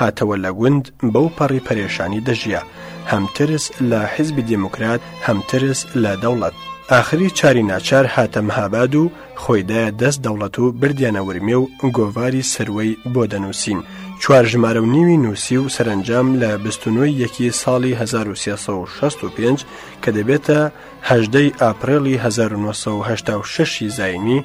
هاتەوە لە گوند بەو پەڕی پەرێشانی دەژیا هەم ترس لە حیزبی دموکرات هەم ترس لە دەوڵەت ئاخری چاری ناچار هاتە مهاباد و خۆیدایە دەست دەوڵەت و بردیانە ورمێ و گۆڤاری سروەی بۆ دەنووسین چوار ژمارە و نیوی نووسی و سەرنجام لە بستنۆی یەکی ساڵی 1965 کە دەبێتە هەژدەی ئاپرێڵی 1970 زینی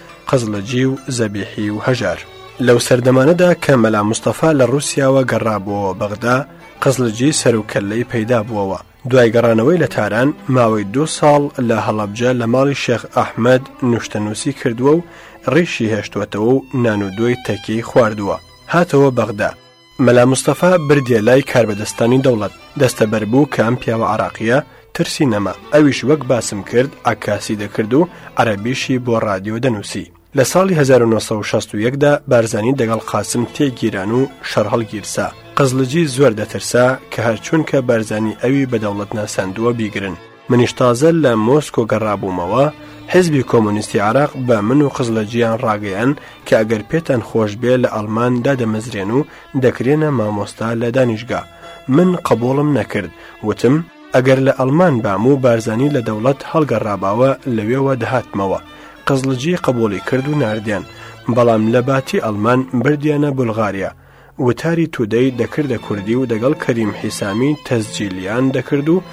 قزڵجی و زەبیحی و هەژار. لەو سەردەمانەدا کە مەلا مستەفا لە ڕووسیاوە گەڕابووەوە بەغدا، قزڵجی سەروکەللەی پەیدا بووەوە. دوای گەڕانەوەی لە تاران، ماوەی دوو ساڵ لە هەڵەبجە لە ماڵی شێخ ئەحمەد نوشتەنووسی کردووە و ڕیشی هێشتووەتەوە و نان و دۆی تەکیەی خواردووە، هاتەوە بەغدا. مەلا مستەفا بردیە لای کاربەدەستانی دەوڵەت دەستەبەر بوو کە ئەم پیاوە عراقیە ترسی نەما ئەویش وەک باسم کرد عکاسی دەکرد و عەربیشی بۆ ڕادیۆ دەنووسی لە ساڵی 1960دا بارزانانی دەگەڵ قاسم تێگیران و شەڕ هەڵگیرسا قزلجی زۆر دەترسا کە هەرچوونکە بارزانانی ئەوی بە دەوڵەت ناساندووە بیگرن منیش تازە لە مۆسکۆ گەڕابوومەوە، حیزبی کۆمۆنیستی عێراق بە من و قزلەجییان ڕاگەیان کە ئەگەر پێتان خۆش بێ لە ئەڵمان دادەمەزرێن و دەکرێنە مامۆستا لە دانیشگا. من قبووڵم نەکرد، وتم، ئەگەر لە ئەڵمان بام و بارزانی لە دەوڵەت هەڵگەڕاباوە لەوێوە دەهاتمەوە. قزلجی قبووڵی کرد و ناردیان، بەڵام لە باتی ئەڵمان بردیانە بولغاریا. وتاری تودەی دەکردە کوردی و دەگەڵ کەریم حیسامی تەسجیلیان دەکرد و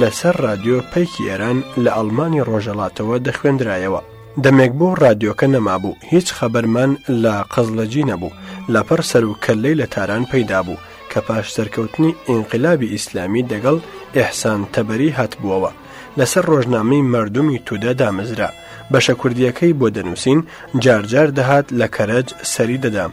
لەسەر رادیۆ پەیکی ئێران لە ئەڵمانی رۆژەڵاتەوە دەخوێندرایەوە. دەمێک بوو رادیۆکە نەمابوو، هیچ خەبەرمان لە قزڵجی نەبوو، لەپڕ سەر و کەللەی لە تاران پەیدا بوو، کە پاش سەرکەوتنی ئینقلابی ئیسلامی دەگەڵ ئیحسان تەبەری هاتبووەوە. لەسەر رۆژنامەی مەردومی تودە دامەزرا. بەشە کوردییەکەی بۆ دەنووسین، جار جار دەهات لە کەرەج سەری دەدام.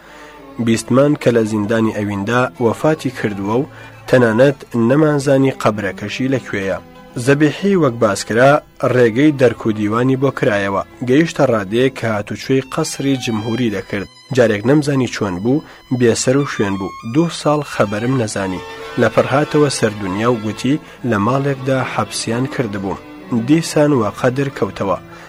بیستمان کە لە زیندانی ئەویندا وەفاتی کردووە و تەنانەت نەمانزانی قەبرەکەشی لە کوێیە زەبیحی وەک باسکرا ڕێگەی دەرک و دیوانی بۆ کرایەوە گەیشتە ڕادێ کە هاتوچوی قەسری جمهوری دەکرد جارێک نەمزانی چۆن بوو بێسەر و شوێن بوو دوو ساڵ خەبەرم نەزانی لە پڕهاتەوە سەردونیا و گوتی لە ماڵێکدا حەپسیان کردبووم دیسان وە قەدر کەوتەوە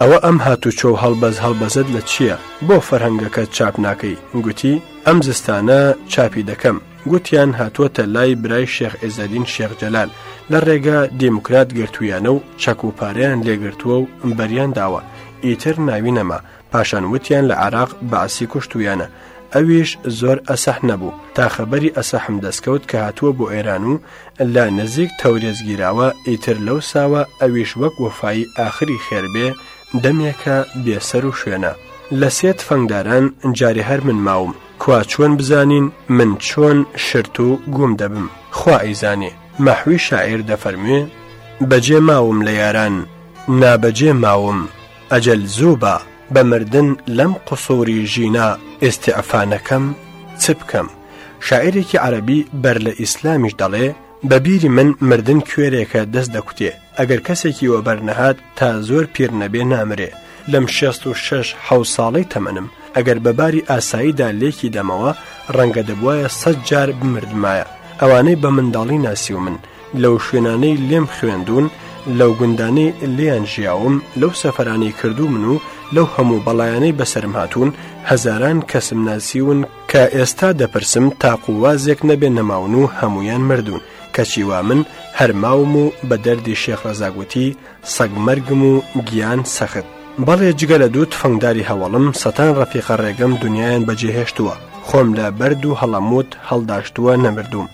ئەوە ئەم هاتوچۆ و هەڵبەز هەڵبەزەت لە چییە؟ بۆ فەرهەنگەکەت چاپ ناکەی؟ گوتی، ئەم زستانە چاپی دەکەم. گوتیان هاتووەتە لای برای شێخ عێزەدین شێخ جەلال، لە ڕێگە دێموکرات گرتوویانە و چەک و پارەیان لێ گرتووە و بەریان داوە، ئیتر ناوی نەما، پاشان وتیان لە عێراق بەعسی کوشتوویانە. ئەویش زۆر ئەسەح نەبوو تا خەبەری ئەسەحم دەستکەوت کە هاتووە بۆ ئێران و لە نزیک تەورێز گیراوە ئیتر لەو ساوە ئەویش وەک وەفایی ئاخری خێربێ دەمێکە بێسەر و شوێنە لە سێ تفەنگداران جارێ هەر من ماوم کوا چۆن بزانین من چۆن شرت و گوم دەبم خوا ئەیزانێ مەحوی شاعیر دەفەرموێ بەجێ ماوم لە یاران نابەجێ ماوم ئەجەل زوو بە بە مردن لەم قوسووری ژینا ئێستیعفا نەکەم چ بکەم شاعیرێکی عەرەبی بەر لە ئیسلامیش دەڵێ بە بیری من مردن کوێرێکە دەست دەکوتێ ئەگەر کەسێکی وەبەر نەهات تا زۆر پیر نەبێ نامرێ لەم 66 حەو ساڵەی تەمەنم ئەگەر بە باری ئاساییدا لێکی دەمەوە ڕەنگە دەبواە سەد جار بمردمایە ئەوانەی بە منداڵی ناسی و من لەو شوێنانەی لێم خوێندوون لەو گوندانەی لێیان ژیاوم لەو سەفەرانەی کردو من و لەو هەموو بەڵایانەی بەسرم هاتوون هەزاران کەسم ناسیون کە ئێستا دەپرسم تاق و وازێک نەبێ نەماون و هەموویان مردوون کەچی وا من هەرماوم و بە دەردی شێخ ڕزاگوتی سەگ مەرگم و گیان سەخت بەڵێ جگە لە دوو تفەنگداری هەوڵم سەتان ڕەفیقە ڕێگەم دنیایان بەجێهێشتووە خۆم لە بەرد و هەڵەموت هەڵداشتووە نەمردووم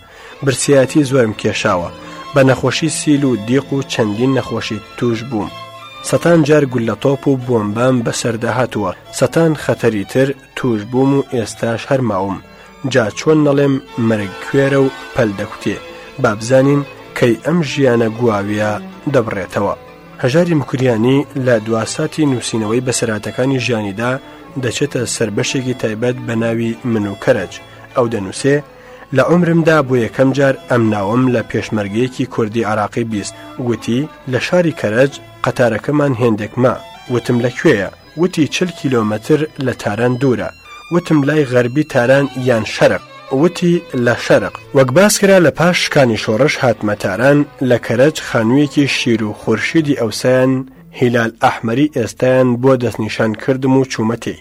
برسیەتی زۆرم کێشاوە بە نەخۆشی سیل و دیق و چەندین نەخۆشی توش بووم سەتان جار گول لە تۆپ و بۆمبام بەسەردا هاتووە سەتان خەتەری تر توش بووم و ئێستاش هەرماوم جا چۆن نەڵێم مرگ کوێرە و پەل دەکوتێ بابزانین کەی ئەم ژیانە گواویە دەبڕێتەوە هەژاری مکریانی لە دواساتی نووسینەوەی بەسەراتەکانی ژیانیدا دەچێتە سەر بەشێکی تایبەت بە ناوی من و کەرەج ئەو دەنووسێ لە عومرمدا بۆ یەکەم جار ئەم ناوەم لە پێشمەرگەیەکی کوردی عراقی بیست وتی لە شاری کەرەج قەتارەکەمان هێندێک ما وتم لە کوێیە وتی چل کیلۆمەتر لە تاران دوورە وتم لای غەربی تاران یان شەرق وتی لە شەرق وەک باس کرا لە پاش شکانی شۆڕش هاتمە تاران لە کەرەج خانوویەکی شیر و خورشیدی ئەوسایان هیلال ئەحمەری ئێستایان بۆ دەستنیشان کردم و چوومەتێی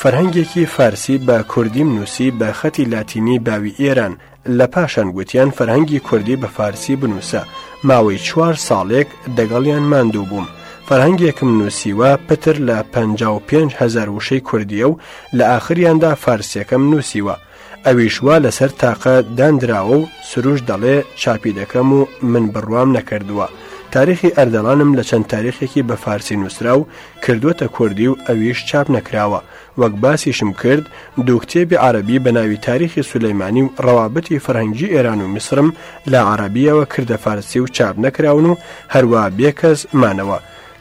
فەرهەنگێکی فارسی بە کوردیم نووسی بە خەتی لاتینی باوی ئێران لە پاشان گوتیان فەرهەنگی کوردی بە فارسی بنووسە ماوەی چوار ساڵێک دەگەڵیان ماندوو بووم فەرهەنگێکم نووسیوە پتر لە 55هزار وشەی کوردیە و لە ئاخریاندا فارسیەکەم نووسیوە ئەویش وا لەسەر تاقە داندراوە و سروش دەڵێ چاپی دەکەم و من بڕوام نەکردووە تاریخی ئەردەڵانم لە چەند تاریخێکی بە فارسی نووسرا و کردوەتە کوردی و ئەویش چاپ نەکراوە وەک باسیشم کرد دوو کتێبی عربی بە ناوی تاریخی سولەیمانی و ڕەوابتی فرهنگی ئێران و میسرم لە عربیەوە کردە فارسی و چاپ نەکراون و هەروە بێکەس مانەوە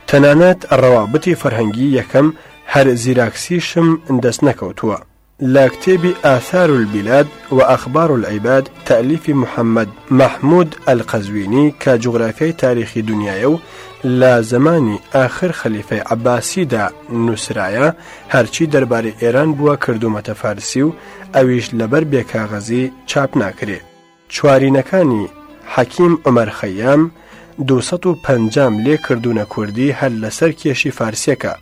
تەنانەت ڕەوابتی فرهنگی یەکەم هەر زیراکسیشم دەست نەکەوتووە. لە کتێبی آثار البلاد و اخبار العباد تالیفی محمد محمود القزوینی کە جوغرافیای تاریخی دونیایە و لە زەمانی ئاخر خەلیفەی عەباسیدا نووسرایە هەرچی دەربارەی ئێران بووە کردوومەتە فارسی و ئەویش لەبەر بێ کاغەزی چاپ ناکرێ چوارینەکانی، حەکیم عومەر خەیام، دوو سەد و پەنجا م لێ کردوونە کوردی هەر لە سەر کێشی فارسیەکە،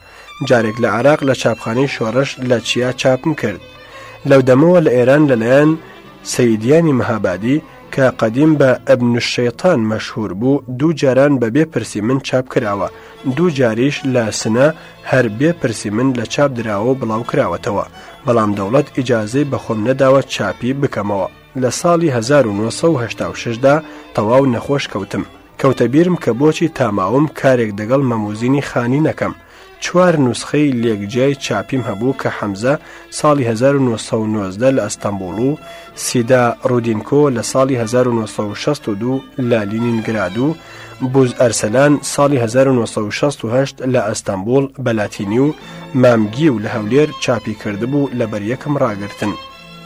جارێک لە عێراق لە چاپخانەی شۆڕش لە چیا چاپم کرد. لەو دەمەوە لە ئێران لە لایەن، سەیدیانی مهابادی، کە قەدیم بە، ابن الشیطان، مەشهوور بوو دوو جاران بە بێ پرسی من چاپ کراوە، دوو جاریش لە سنە هەر بێ پرسی من لە چاپ دراوە و بڵاو کراوەتەوە، بەڵام دەوڵەت ئیجازەی بە خۆم نەداوە چاپی بکەمەوە. لە ساڵی هەزار و نۆ سەد و هەشتا و شەش دا تەواو نەخۆش کەوتم، کەوتە بیرم کە بۆچی تا ماوم کارێک دەگەڵ مەموزینی خانی نەکەم، چوار نوسخەی لێک جیای چاپیم هەبوو کە حەمزە ساڵی هەزار و نۆ سەد و نۆزدە لە ئەستەمبوڵ و سیدا ڕودینکۆ لە ساڵی هەزار و نۆ سەد و شەست و دوو لە لینینگراد و بوز ئەرسەلان ساڵی هەزار و نۆ سەد و شەست و هەشت لە ئەستەمبوڵ بە لاتینی و مام گیو لە هەولێر چاپی کردبوو لە بەر یەکم ڕاگرتن.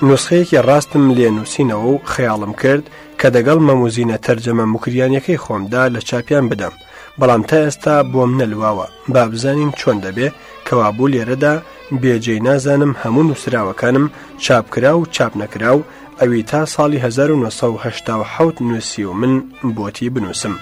نوسخەیەکی ڕاستم لێ نووسینەوە و خەیاڵم کرد کە دەگەڵ مەموزینە تەرجەمە مکریانەکەی خۆمدا لە چاپیان بدەم بەڵام تا ئێستا بۆم نەلواوە با بزانین چۆن دەبێ کەوابوو لێرەدا بێجێ نازانم هەموو نووسراوەکانم چاپکرا و چاپ نەکرا و ئەوی تا ساڵی 1970 نووسی و من بۆتی بنووسم.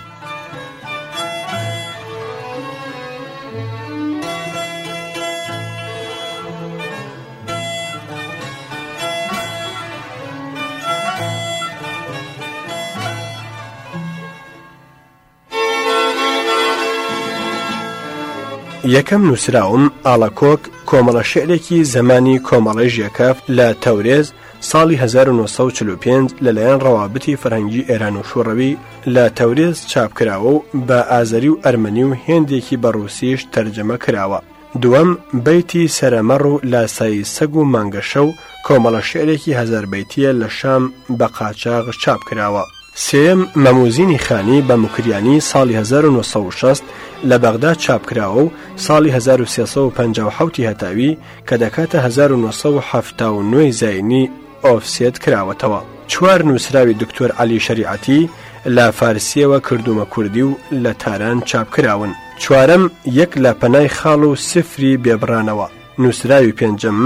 یەکەم نووسراوم ئاڵەکۆک کۆمەڵە شعرێکی زمانی کۆمەڵی ژێکەف لە تەورێز ساڵی 1945 لەلایەن ڕەوابتی فەرەنگی ئێران و شوڕەوی لە تەورێز چاپکراوە و بە ئازەری و ئەرمەنی و هێندێکی بەڕوسیش تەرجەمە کراوە دووەم بەیتی سەرە مەڕ و لاسایی سەگ و مانگەشە و کۆمەڵە شعرێکی هەزار بەیتییە لە شام بە قاچاغ چاپ کراوە. سێیەم مەموزینی خانی بە موکریانی ساڵی 1960 لە بەغدا چاپ کراوە و ساڵی 1357 ی هەتاوی کە دەکاتە 1979 ی زاینی ئۆفسێت کراوەتەوە. چوار نووسراوی دکتۆر عەلی شەریعەتی لە فارسییەوە کردوومە کوردی و لە تاران چاپ کراون. چوارەم، یەک لە پەنای خاڵ و سفری بێ بڕانەوە نووسراوی پێنجەم،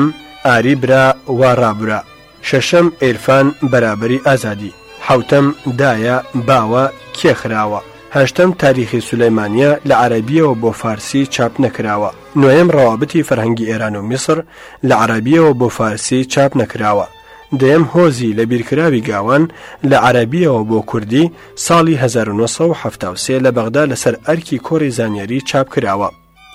ئاری برا وا ڕابورا شەشەم، عیرفان بەرابەری ئازادی حەوتەم، دایە، باوە، کێ خراوە هەشتەم، تاریخی سولەیمانیە لە عەرەبییەوە بۆ فارسی چاپ نەکراوە نۆیەم، ڕەوابتی فەرهەنگی ئێران و میسر لە عەرەبییەوە بۆ فارسی چاپ نەکراوە. دەیەم هۆزی لە بیرکراوی گاوان لە عەربیەوە بۆ کوردی ساڵی 1970 لە بەغدا لەسەر ئەرکی کۆری زانیاری چاپ کراوە.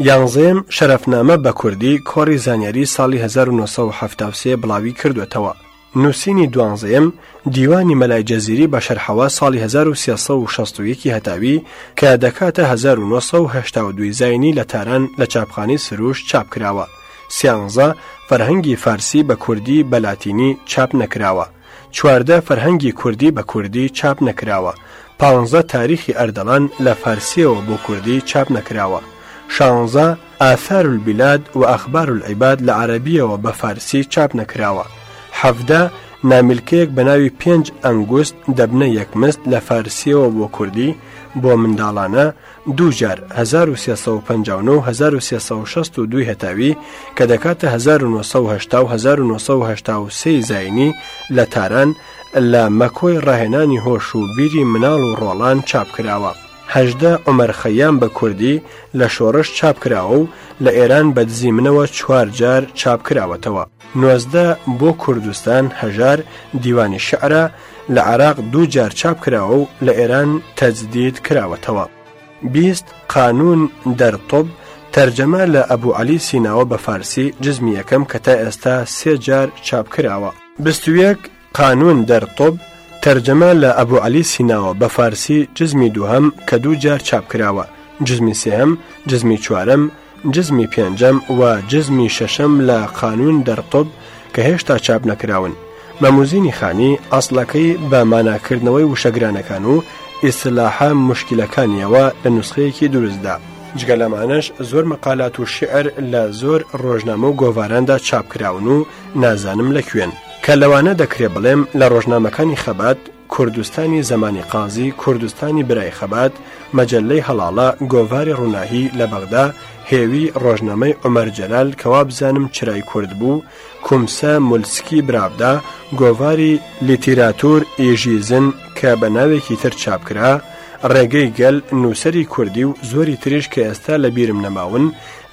یانزەیەم شەرفنامە بە کوردی کۆری زانیاری ساڵی 1970 بڵاوی کردوێتەوە. نووسینی دوانزەیەم دیوانی مەلای جەزیری بە شەرحەوە ساڵی 1960 هەتاوی کە دەکاتە 1970 زینی لە تاران لە چاپخانی سروش چاپ کراوە. سیانزە فەرهەنگی فارسی بە کوردی بە لاتینی چاپ نەکراوە. چواردە فەرهەنگی کوردی بە کوردی چاپ نەکراوە. پانزە تاریخی ئەردەڵان لە فارسییەوە بۆ کوردی چاپ نەکراوە. شانزە آثار البلاد و اخبار العباد لە عەرەبییەوە بە فارسی چاپ نەکراوە. حەڤدە نامیلکەیەک بە ناوی پێنج ئەنگوست دەبنە یەک مست لە فارسییەوە بۆ کوردی بۆ منداڵانە، دوو جار، هەزار و سێ سەد و پەنجا و نۆ و هەزار و سێ سەد و شەست و دووی هەتاوی، کە دەکاتە هەزار و نۆ سەد و هەشتا و هەزار و نۆ سەد و هەشتا و سێی زاینی لە تاران، لە مەکۆی ڕاهێنانی هۆش و بیری مناڵ و ڕۆڵان چاپ کراوە. هەژدە عومەر خەیام بە کوردی، لە شۆڕش چاپ کراوە و لە ئێران بە دزی منەوە چوار جار چاپ کراوەتەوە. نۆزدە بۆ کوردستان هەژار دیوانی شعرە لە عراق دوو جار چاپ کراوە و لە ئێران تەجدید کراوەتەوە بیست قانون دەرتۆب تەرجەمە لە ئەبوو عەلی سیناوە بە فارسی جزمی یەکەم کە تا ئێستا سێ جار چاپ کراوە بستویەک قانون در طب، تەرجەمە لە ئەبو عەلی سیناوە، بە فارسی، جزمی دووهەم، کە دوو جار چاپ کراوە، جزمی سێهەم، جزمی چوارەم، جزمی پێنجەم و جزمی شەشەم لە قانون در طب کە هێشتا چاپ نەکراون. مەموزینی خانی، ئەسڵەکەی بە ماناکردنەوەی وشەگرانەکان و ئیستلاحە موشکیلەکانییەوە لە نوسخەیەکی دروست دا. جگە لەمانەش زۆر مەقالات و شیعر لە زۆر ڕۆژنامە و گۆڤاراندا چاپ کراون و، نازانم لە کوێن کە لەوانە دەکرێ بڵێم لە ڕۆژنامەکانی خەبات کوردستانی زەمانی قازی کوردستانی برای خەبات مەجللەی هەڵاڵە گۆڤاری ڕووناهی لە بەغدا هێوی ڕۆژنامەی عمەر جەلال کەوا بزانم چرای کورد بوو کومسە مولسکی برابدا گۆڤاری لیتیراتور ئێژی زن کە بە ناوێکی تر چاپکرا ڕێگەی گەل نووسری کوردی و زۆری تریش کە ئێستا لە بیرم نەماون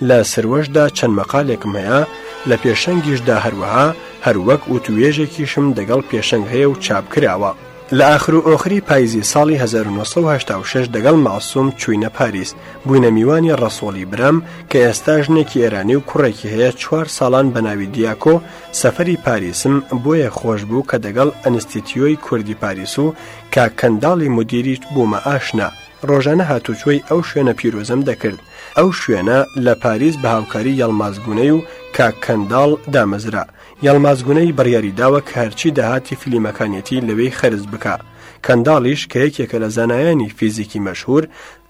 لە سروشتدا چەند مەقالێکم هەیە، لە پێشەنگیشدا هەروەها، هەروەک وتووێژێکیشم دەگەڵ پێشەنگ هەیە و چاپ کراوە. لە ئاخر و ئۆخری پایزی ساڵی هەزار و نۆ سەد و هەشتا و شەش دەگەڵ مەعسووم چووینە پاریس، بووینە میوانی ڕەسووڵی برام کە ئێستا ژنێکی ئێرانی و کوڕێکی هەیە چوار ساڵان بە ناوی دیاکۆ سەفەری پاریسم بۆیە خۆش بوو کە دەگەڵ ئەنستیتیۆی کوردی پاریس و کاک کەنداڵی مودیریش بوومە ئاشنا، ڕۆژانە هاتوچۆی ئەو شوێنە پیرۆزەم دەکرد. ئەو شوێنە لە پاریس بە هاوکاری یەڵماز گونەی و کاک کەنداڵ دامەزرا یەڵماز گونەی بڕیاری داوە کە هەرچی داهاتی فلیمەکانیەتی لەوێی خەرز بکە کەنداڵیش کە یەکێکە لە زانایانی فیزیکی مەشهور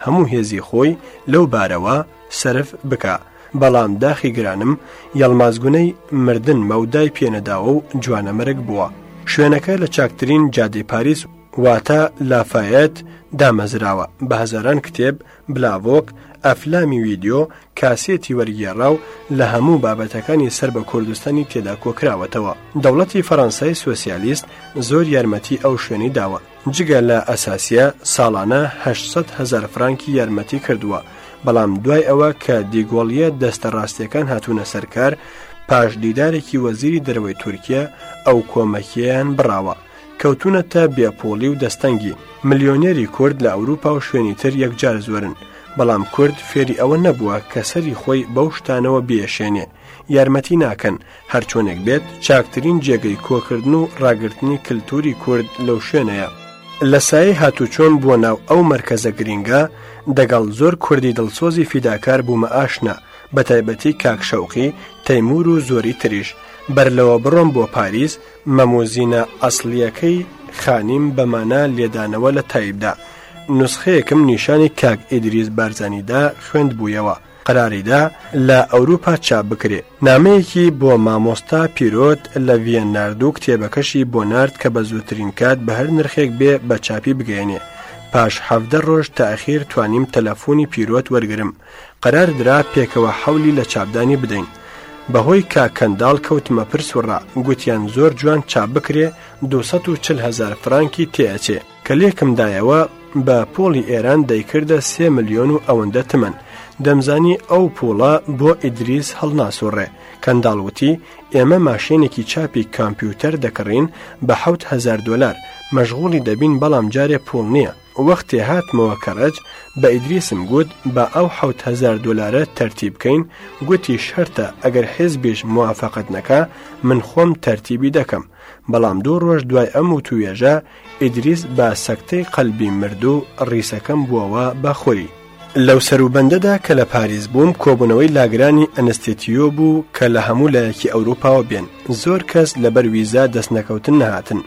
هەموو هێزی خۆی لەو بارەوە سرف بکە بەڵام داخی گرانم یەڵمازگونەی مردن مەودای پێنەداوە و جوانەمەرگ بووە شوێنەکە لە چاکترین جادەی پاریس واتە لافاەت دامەزراوە بە هەزاران کتێب بلاڤۆک، ئەفلامی ویدیۆ، کاسێتی وەرگێڕراو لە هەموو بابەتەکانی سەر بە کوردستانی تێدا کۆکراوەتەوە. دەوڵەتی فەرەنسای سۆسیالیست زۆر یارمەتی ئەو شوێنەی داوە. جگە لە ئەساسیە ساڵانە هەشت سەد هەزار فرانکی یارمەتی کردووە، بەڵام دوای ئەوە کە دیگۆڵیە دەستە ڕاستیەکان هاتوونە سەرکار، پاش دیدارێکی وەزیری دەرەوەی تورکیە ئەو کۆمەکیەیان بڕاوە. کەوتونەتە بێ پۆڵی و دەستەنگی ملیۆنێری کورد لە ئەوروپا و شوێنی تر یەکجار زۆرن بەڵام کورد فێری ئەوە نەبووە کە سەری خۆی بەو شتانەوە بێشێنێ یارمەتی ناکەن هەرچۆنێک بێت چاکترین جێگەی کۆکردن و ڕاگررتنی کللتوری کورد لەو شوێنەیە لە سای هاتوچۆم بۆ ناو ئەو مرکزە گرینگە دەگەڵ زۆر کوردی دڵسۆزی فیداکار بوومە ئاشنا بە تایبەتی کاکشەوقی تەیمور و زۆری تریش بەر لەوە بڕۆم بۆ پاریس مەموزینە ئەسڵیەکەی خانیم بە مانا لێدانەوە لە تایبدا نوسخەیەکم نیشانی کاک ئیدریس بارزانیدا خوێندبوویەوە قەراریدا لە ئەوروپا چاپ بکرێ نامەیەکی بۆ مامۆستا پیرۆت لە ڤیەن ناردوو کتێبەکەشی بۆ نارد کە بە زووترین کات بە هەر نرخێک بێ بە چاپی بگەێنێ پاش حەفدە ڕۆژ تاخیر توانیم تەلەفۆنی پیرۆت وەرگرم قەرار درا پێکەوە حەولی لە چاپدانی بدەین. بە هۆی کاک کەنداڵ کەوتمە پرس و ڕا، گوتیان زۆر جوان چاپ بکرێ دوو سەد و چل هەزار فرانکی تێ ئەچێ، کە لێکم دایەوە بە پووڵی ئێران دەیکردە سێ ملیۆن و ئەوەندە تمەن، دەمزانی ئەو پووڵە بۆ ئیدریس هەڵناسووڕێ، کەنداڵ وتی ئێمە ماشێنێکی چاپی کامپیوتەر دەکڕین بە حەوت هەزار دۆلار، مەشغووڵی دەبین بەڵام جارێ پووڵ نییە. وەختێ هاتمەوە کەرەج بە ئیدریسم گوت با ئەو حەوت هەزار دۆلارە تەرتیب بکەین گوتی شەرتە ئەگەر حێزبیش موافقەت نەکا من خۆم تەرتیبی دەکەم بەڵام دوو ڕۆژ دوای ئەم وتووێژە ئیدریس بە سەکتەی قەلبی مرد و ڕیسەکەم بووەوە بە خوری لەو سەروبەندەدا کە لە پاریس بووم کۆبوونەوەی لاگرانی ئەنستێتیۆ بوو کە لە هەموو لایەکی ئەوروپاوە بێن زۆر کەس لەبەر ویزا دەست نەکەوتن نەهاتن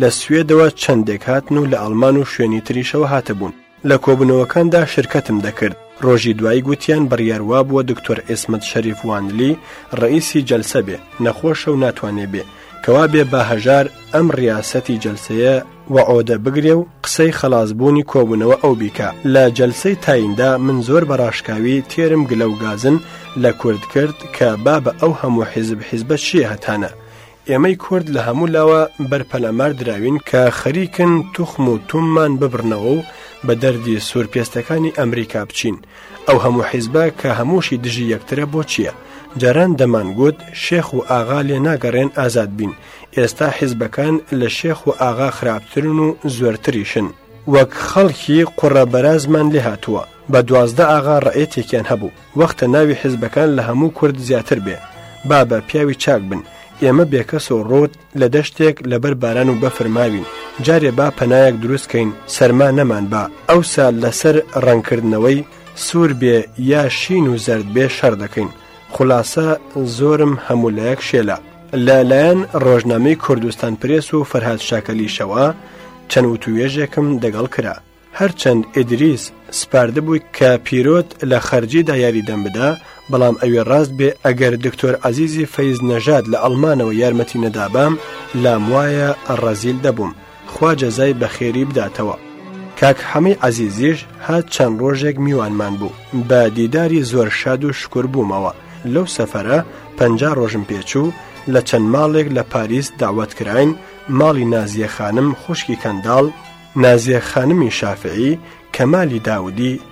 لە سوێدەوە چەندێک هاتن و لە ئەڵمان و شوێنی تریشەوە هاتبوون لە کۆبوونەوەکاندا شرکەتم دەکرد ڕۆژی دوایی گوتیان بڕیاروا بووە دکتۆر ئێسمت شەریف وانلی ڕئیسی جەلسە بێ نەخۆشە و ناتوانێ بێ کەوا بێ باهەژار ئەم ڕاستەتی جەلسەیە وعودە بگرێ و قسەی خەڵاس بوونی کۆبونەوە ئەو بیکا لە جەلسەی تایندا من زۆر بە ڕاشکاوی تێرم گلە و گازن لە کورد کرد کە بابە ئەو هەموو حیزب حیزبە چیە هەتانە ئێمەی کورد لە هەموو لاوە بەر پەلامار دراوین کە خەریکن توخم و توممان ببرنەوە و بە دەردی سوور پێستەکانی ئەمریکا بچین ئەو هەموو حیزبە کە هەمووشی دژی یەکترە بۆ چییە؟ جاران دەمانگوت شێخ و ئاغا لێ ناگەڕێن ئازاد بین ئێستا حیزبەکان لە شێخ و ئاغا خراپترن و زۆرتریشن. وەک خەڵکی قوڕە بەرازمان لێ هاتووە، بە دوازدە ئاغا ڕەعێتێکیان هەبوو، وەختە ناوی حیزبەکان لە هەموو کورد زیاتر بێ. بابە پیاوی چاک بن، ئێمە بێکەس و ڕووت لە دەشتێک لە بەر باران و بەفر ماوین، جارێ با پەنایەک دروست کەین سەرما نەمان با، ئەوسا لە سەر ڕەنگکردنەوەی سوور بێ یا شین و زەرد بێ شەڕ دەکەین. خولاسە زۆرم هەموو لایەک شێلە. لە لایەن ڕۆژنامەی کوردستان پرێس و فەرهاد شاکەلیشەوە چەند وتوێژێکم دەگەڵ کرا هەرچەند ئیدریس سپاردبووی کە پیرۆت لە خەرجیدا یاری دەم بدا بەڵام ئەوێ ڕاست بێ ئەگەر دکتۆر عزیزی فەیز نەژاد لە ئەڵمانەوە یارمەتی نەدابام لام وایە ڕەزیل دەبووم خوا جەزای بەخێری بداتەوە. کاک حەمەی عەزیزیش هات چەند ڕۆژێک میوانمان بوو بە دیداری زۆر شاد و شکور بوومەوە لەو سەفەرە پەنجا ڕۆژم پێچوو لە چەند ماڵێک لە پاریس دەعوەت کراین ماڵی نازیە خانم خوشکی کەنداڵ نازیە خانمی شافعی کەمالی داودی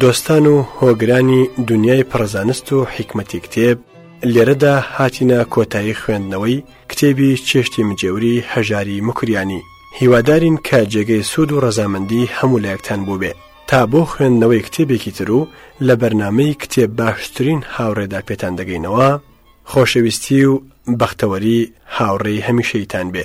دۆستان و هۆگرانی دنیای پڕزانست و حیکمەتی کتێب لێرەدا هاتینە کۆتایی خوێندنەوەی کتێبی چێشتی مجێوری هەژاری مکریانی هیوادارین کە جێگەی سوود و ڕەزامەندی هەموو لایەکتان بوو بێ تا بۆ خوێندنەوەی کتێبێکی تر و لە بەرنمەی کتێب باشترین هاوڕێدا پێتان دەگەینەوە خۆشەویستی و بەختەوەری هاوڕێی هەمیشەیتان بێ